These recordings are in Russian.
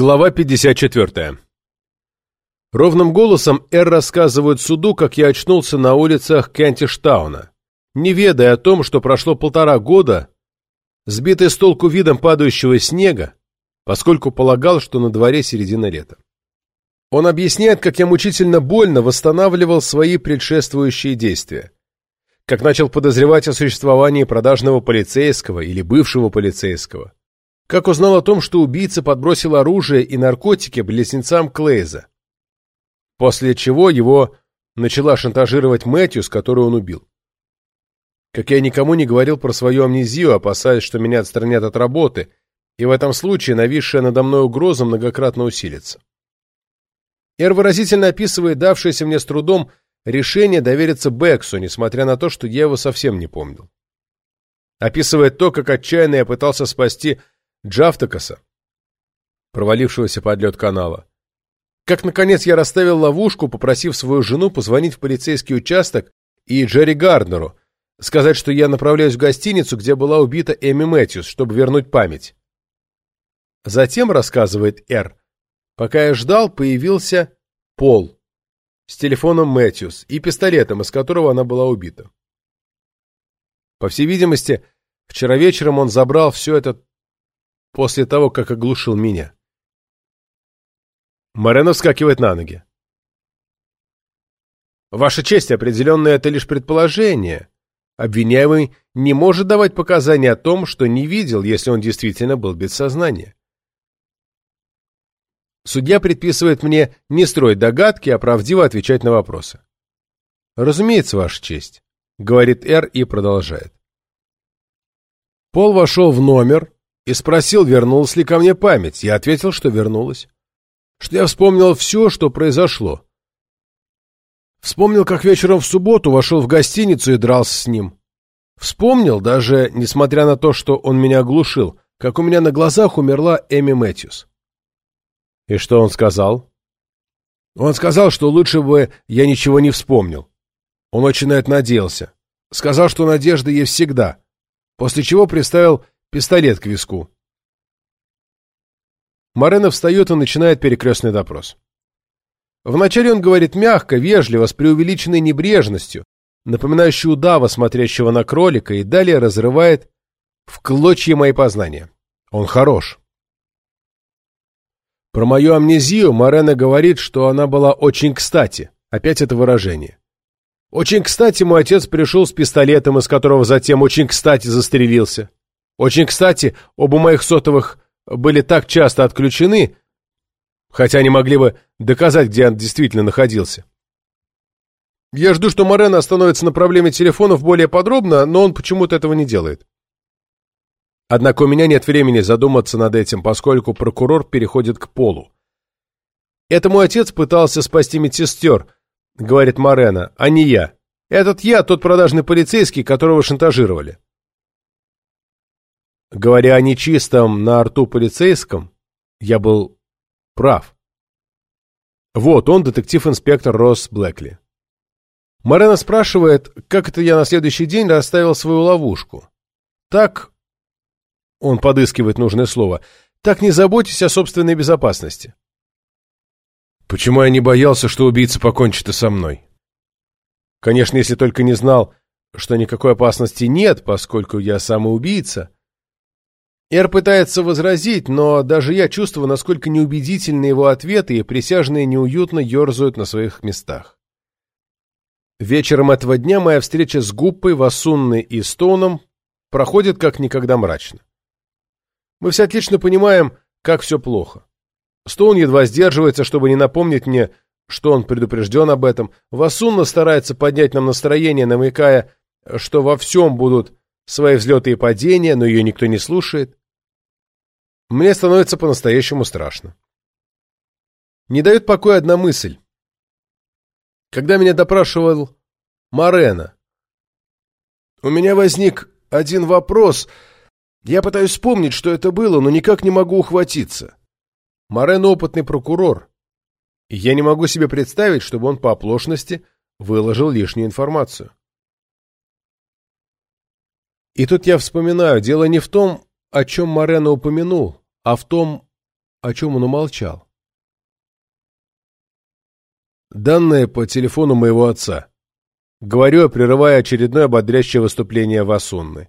Глава 54. Ровным голосом Эр рассказывает суду, как я очнулся на улицах Кентиштауна, не ведая о том, что прошло полтора года, сбитый с толку видом падающего снега, поскольку полагал, что на дворе середина лета. Он объясняет, как я мучительно больно восстанавливал свои предшествующие действия, как начал подозревать о существовании продажного полицейского или бывшего полицейского, как узнал о том, что убийца подбросил оружие и наркотики близнецам Клейза, после чего его начала шантажировать Мэтьюс, которую он убил. Как я никому не говорил про свою амнезию, опасаясь, что меня отстранят от работы, и в этом случае нависшая надо мной угроза многократно усилится. Эр выразительно описывает давшееся мне с трудом решение довериться Бексу, несмотря на то, что я его совсем не помнил. Описывает то, как отчаянно я пытался спасти Джафтакаса, провалившегося под лед канала. Как, наконец, я расставил ловушку, попросив свою жену позвонить в полицейский участок и Джерри Гарднеру, сказать, что я направляюсь в гостиницу, где была убита Эми Мэтьюс, чтобы вернуть память. Затем, рассказывает Р, пока я ждал, появился Пол с телефоном Мэтьюс и пистолетом, из которого она была убита. По всей видимости, вчера вечером он забрал все это после того, как оглушил меня. Морено вскакивает на ноги. Ваша честь, определенно это лишь предположение. Обвиняемый не может давать показания о том, что не видел, если он действительно был без сознания. Судья предписывает мне не строить догадки, а правдиво отвечать на вопросы. «Разумеется, Ваша честь», — говорит Р и продолжает. Пол вошел в номер, и спросил, вернулась ли ко мне память. Я ответил, что вернулась. Что я вспомнил все, что произошло. Вспомнил, как вечером в субботу вошел в гостиницу и дрался с ним. Вспомнил, даже несмотря на то, что он меня оглушил, как у меня на глазах умерла Эми Мэтьюс. И что он сказал? Он сказал, что лучше бы я ничего не вспомнил. Он очень на это надеялся. Сказал, что надежда есть всегда. После чего приставил Пистолет к виску. Морено встает и начинает перекрестный допрос. Вначале он говорит мягко, вежливо, с преувеличенной небрежностью, напоминающей удава, смотрящего на кролика, и далее разрывает в клочья мои познания. Он хорош. Про мою амнезию Морено говорит, что она была очень кстати. Опять это выражение. Очень кстати мой отец пришел с пистолетом, из которого затем очень кстати застрелился. Очень кстати, оба моих сотовых были так часто отключены, хотя они могли бы доказать, где он действительно находился. Я жду, что Морено остановится на проблеме телефонов более подробно, но он почему-то этого не делает. Однако у меня нет времени задуматься над этим, поскольку прокурор переходит к полу. «Это мой отец пытался спасти медсестер», — говорит Морено, — «а не я. Этот я тот продажный полицейский, которого шантажировали». Говоря о нечистом на рту полицейском, я был прав. Вот он, детектив-инспектор Росс Блэкли. Морено спрашивает, как это я на следующий день расставил свою ловушку. Так, он подыскивает нужное слово, так не заботьтесь о собственной безопасности. Почему я не боялся, что убийца покончит и со мной? Конечно, если только не знал, что никакой опасности нет, поскольку я самоубийца, Эр пытается возразить, но даже я чувствую, насколько неубедительны его ответы, и присяжные неуютно ерзают на своих местах. Вечером этого дня моя встреча с Гуппой, Васунной и Стоуном проходит как никогда мрачно. Мы все отлично понимаем, как все плохо. Стоун едва сдерживается, чтобы не напомнить мне, что он предупрежден об этом. Васунна старается поднять нам настроение, намекая, что во всем будут свои взлеты и падения, но ее никто не слушает. Мне становится по-настоящему страшно. Не дает покоя одна мысль. Когда меня допрашивал Марена, у меня возник один вопрос. Я пытаюсь вспомнить, что это было, но никак не могу ухватиться. Морен опытный прокурор, и я не могу себе представить, чтобы он по оплошности выложил лишнюю информацию. И тут я вспоминаю, дело не в том, о чем Морено упомянул, а в том, о чем он умолчал. Данные по телефону моего отца. Говорю, прерывая очередное ободрящее выступление Васунны.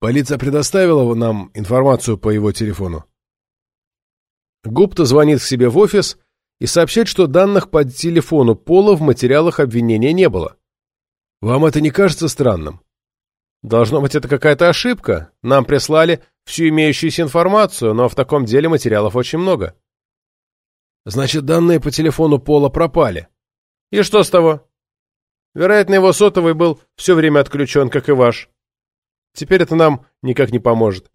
Полиция предоставила нам информацию по его телефону. Гупта звонит к себе в офис и сообщает, что данных по телефону Пола в материалах обвинения не было. Вам это не кажется странным? Должно быть, это какая-то ошибка. Нам прислали всю имеющуюся информацию, но в таком деле материалов очень много. Значит, данные по телефону Пола пропали. И что с того? Вероятно, его сотовый был все время отключен, как и ваш. Теперь это нам никак не поможет.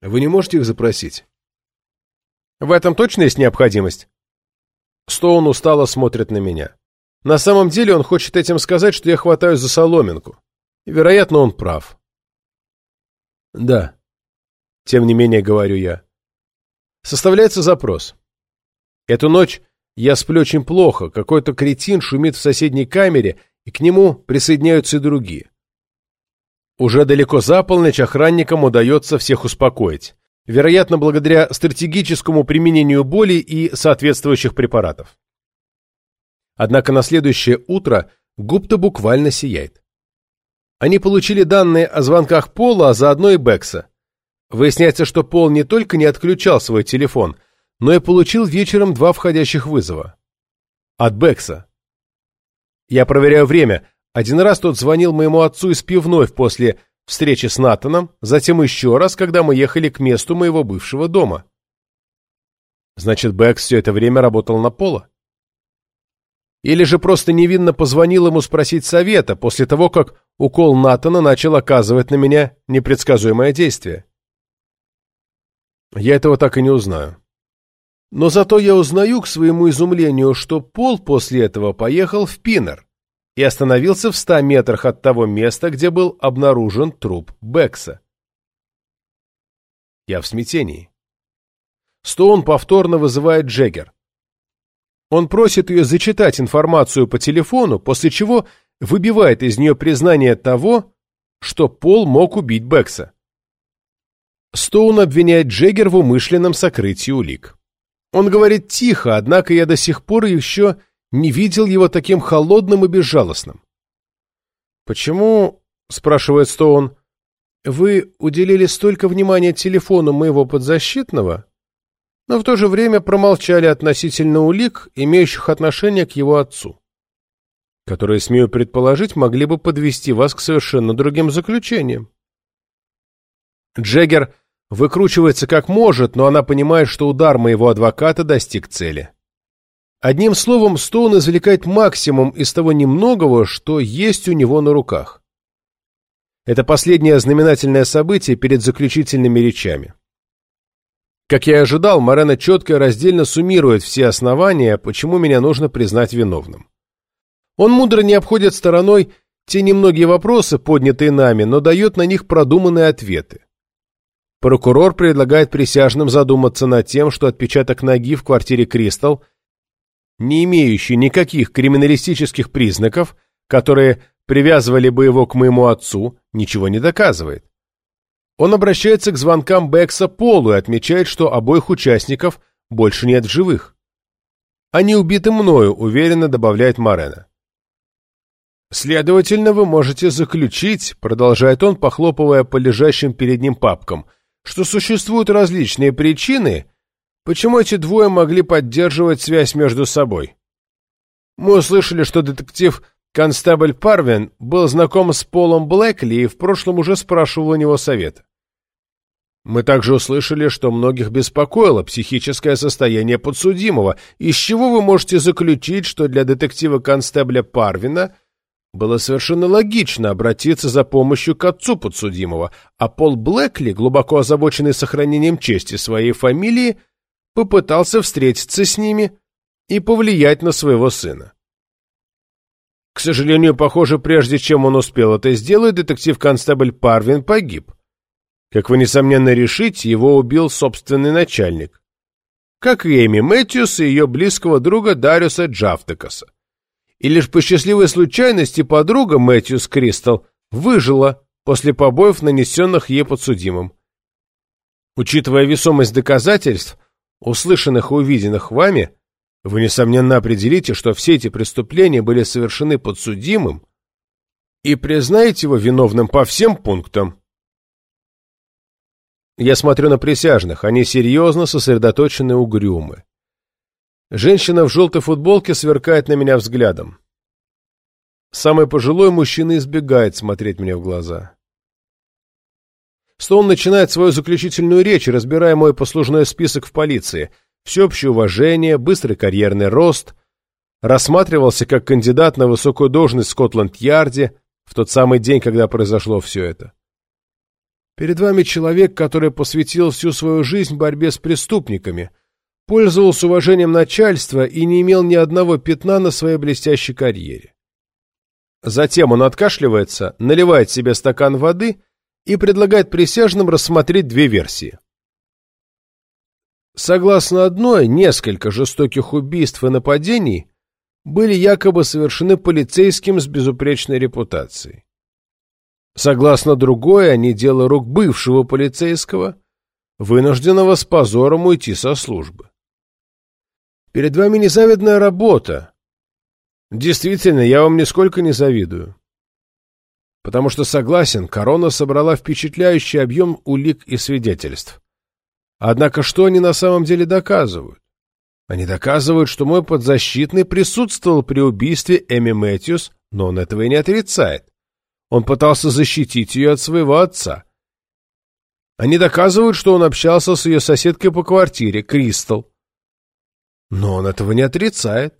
Вы не можете их запросить? В этом точно есть необходимость? Стоун устало смотрит на меня. На самом деле он хочет этим сказать, что я хватаюсь за соломинку. И, вероятно, он прав. Да. Тем не менее, говорю я. Составляется запрос. Эту ночь я сплю очень плохо, какой-то кретин шумит в соседней камере, и к нему присоединяются и другие. Уже далеко за полночь охранникам удается всех успокоить, вероятно, благодаря стратегическому применению боли и соответствующих препаратов. Однако на следующее утро Гупта буквально сияет. Они получили данные о звонках Пола, а заодно и Бекса. Выясняется, что Пол не только не отключал свой телефон, но и получил вечером два входящих вызова. От Бекса. Я проверяю время. Один раз тот звонил моему отцу из пивной после встречи с Натаном, затем еще раз, когда мы ехали к месту моего бывшего дома. Значит, Бекс все это время работал на Пола? Или же просто невинно позвонил ему спросить совета после того, как укол Натана начал оказывать на меня непредсказуемое действие. Я этого так и не узнаю. Но зато я узнаю, к своему изумлению, что Пол после этого поехал в Пинер и остановился в ста метрах от того места, где был обнаружен труп Бекса. Я в смятении. Стоун повторно вызывает Джеггер. Он просит ее зачитать информацию по телефону, после чего выбивает из нее признание того, что Пол мог убить Бекса. Стоун обвиняет Джеггер в умышленном сокрытии улик. Он говорит тихо, однако я до сих пор еще не видел его таким холодным и безжалостным. «Почему, — спрашивает Стоун, — вы уделили столько внимания телефону моего подзащитного, но в то же время промолчали относительно улик, имеющих отношение к его отцу, которые, смею предположить, могли бы подвести вас к совершенно другим заключениям. Джеггер выкручивается как может, но она понимает, что удар моего адвоката достиг цели. Одним словом, Стоун извлекает максимум из того немногого, что есть у него на руках. Это последнее знаменательное событие перед заключительными речами. Как я и ожидал, Морена четко и раздельно суммирует все основания, почему меня нужно признать виновным. Он мудро не обходит стороной те немногие вопросы, поднятые нами, но дает на них продуманные ответы. Прокурор предлагает присяжным задуматься над тем, что отпечаток ноги в квартире Кристал, не имеющий никаких криминалистических признаков, которые привязывали бы его к моему отцу, ничего не доказывает. Он обращается к звонкам Бекса Полу и отмечает, что обоих участников больше нет в живых. Они убиты мною, уверенно добавляет Морена. Следовательно, вы можете заключить, продолжает он, похлопывая по лежащим перед ним папкам, что существуют различные причины, почему эти двое могли поддерживать связь между собой. Мы услышали, что детектив Констебль Парвин был знаком с Полом Блэкли и в прошлом уже спрашивал у него совета. Мы также услышали, что многих беспокоило психическое состояние подсудимого, из чего вы можете заключить, что для детектива-констебля Парвина было совершенно логично обратиться за помощью к отцу подсудимого, а Пол Блэкли, глубоко озабоченный сохранением чести своей фамилии, попытался встретиться с ними и повлиять на своего сына. К сожалению, похоже, прежде чем он успел это сделать, детектив-констебль Парвин погиб. Как вы, несомненно, решите, его убил собственный начальник. Как и Эми Мэтьюс и ее близкого друга Дариуса Джафтекаса. И лишь по счастливой случайности подруга Мэтьюс Кристал выжила после побоев, нанесенных ей подсудимым. Учитывая весомость доказательств, услышанных и увиденных вами, вы, несомненно, определите, что все эти преступления были совершены подсудимым и признаете его виновным по всем пунктам. Я смотрю на присяжных, они серьезно сосредоточены и угрюмы. Женщина в желтой футболке сверкает на меня взглядом. Самый пожилой мужчина избегает смотреть мне в глаза. Стоун начинает свою заключительную речь, разбирая мой послужной список в полиции. Всеобщее уважение, быстрый карьерный рост. Рассматривался как кандидат на высокую должность в Скотланд-Ярде в тот самый день, когда произошло все это. Перед вами человек, который посвятил всю свою жизнь борьбе с преступниками, пользовался уважением начальства и не имел ни одного пятна на своей блестящей карьере. Затем он откашливается, наливает себе стакан воды и предлагает присяжным рассмотреть две версии. Согласно одной, несколько жестоких убийств и нападений были якобы совершены полицейским с безупречной репутацией. Согласно другой, они дело рук бывшего полицейского, вынужденного с позором уйти со службы. Перед вами незавидная работа, Действительно, я вам нисколько не завидую. Потому что, согласен, корона собрала впечатляющий объем улик и свидетельств. Однако что они на самом деле доказывают? Они доказывают, что мой подзащитный присутствовал при убийстве Эми Мэтьюс, но он этого и не отрицает. Он пытался защитить ее от своего отца. Они доказывают, что он общался с ее соседкой по квартире, Кристал. Но он этого не отрицает.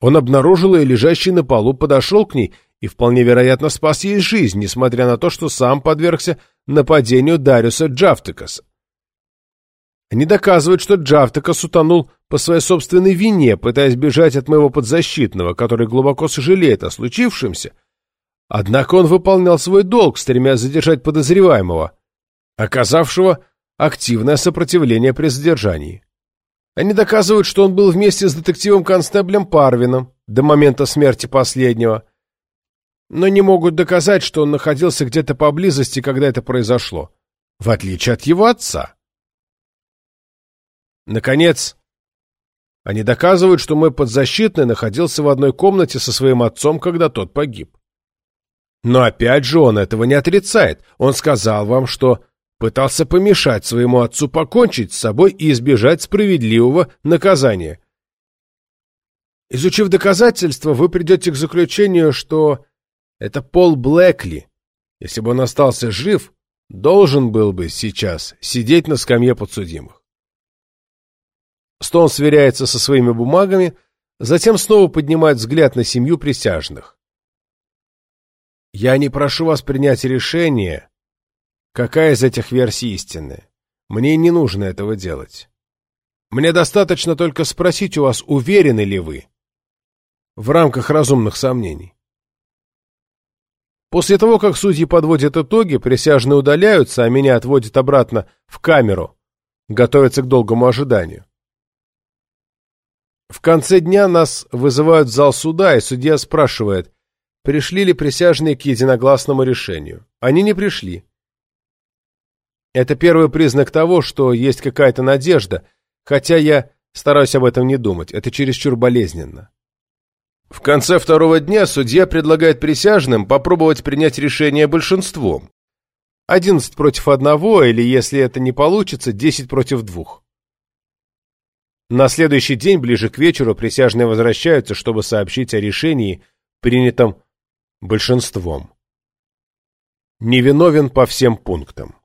Он обнаружил ее лежащей на полу, подошел к ней и вполне вероятно спас ей жизнь, несмотря на то, что сам подвергся нападению Дариуса Джафтекаса. Они доказывают, что Джафтекас утонул по своей собственной вине, пытаясь бежать от моего подзащитного, который глубоко сожалеет о случившемся. Однако он выполнял свой долг, стремясь задержать подозреваемого, оказавшего активное сопротивление при задержании. Они доказывают, что он был вместе с детективом-констеблем Парвином до момента смерти последнего, но не могут доказать, что он находился где-то поблизости, когда это произошло, в отличие от его отца. Наконец, они доказывают, что мой подзащитный находился в одной комнате со своим отцом, когда тот погиб. Но опять же он этого не отрицает. Он сказал вам, что пытался помешать своему отцу покончить с собой и избежать справедливого наказания. Изучив доказательства, вы придете к заключению, что это Пол Блэкли, если бы он остался жив, должен был бы сейчас сидеть на скамье подсудимых. Стоун сверяется со своими бумагами, затем снова поднимает взгляд на семью присяжных. «Я не прошу вас принять решение, Какая из этих версий истинная? Мне не нужно этого делать. Мне достаточно только спросить у вас, уверены ли вы в рамках разумных сомнений. После того, как судьи подводят итоги, присяжные удаляются, а меня отводят обратно в камеру, готовятся к долгому ожиданию. В конце дня нас вызывают в зал суда, и судья спрашивает, пришли ли присяжные к единогласному решению. Они не пришли. Это первый признак того, что есть какая-то надежда, хотя я стараюсь об этом не думать, это чересчур болезненно. В конце второго дня судья предлагает присяжным попробовать принять решение большинством. 11 против одного, или, если это не получится, 10 против двух. На следующий день, ближе к вечеру, присяжные возвращаются, чтобы сообщить о решении, принятом большинством. Невиновен по всем пунктам.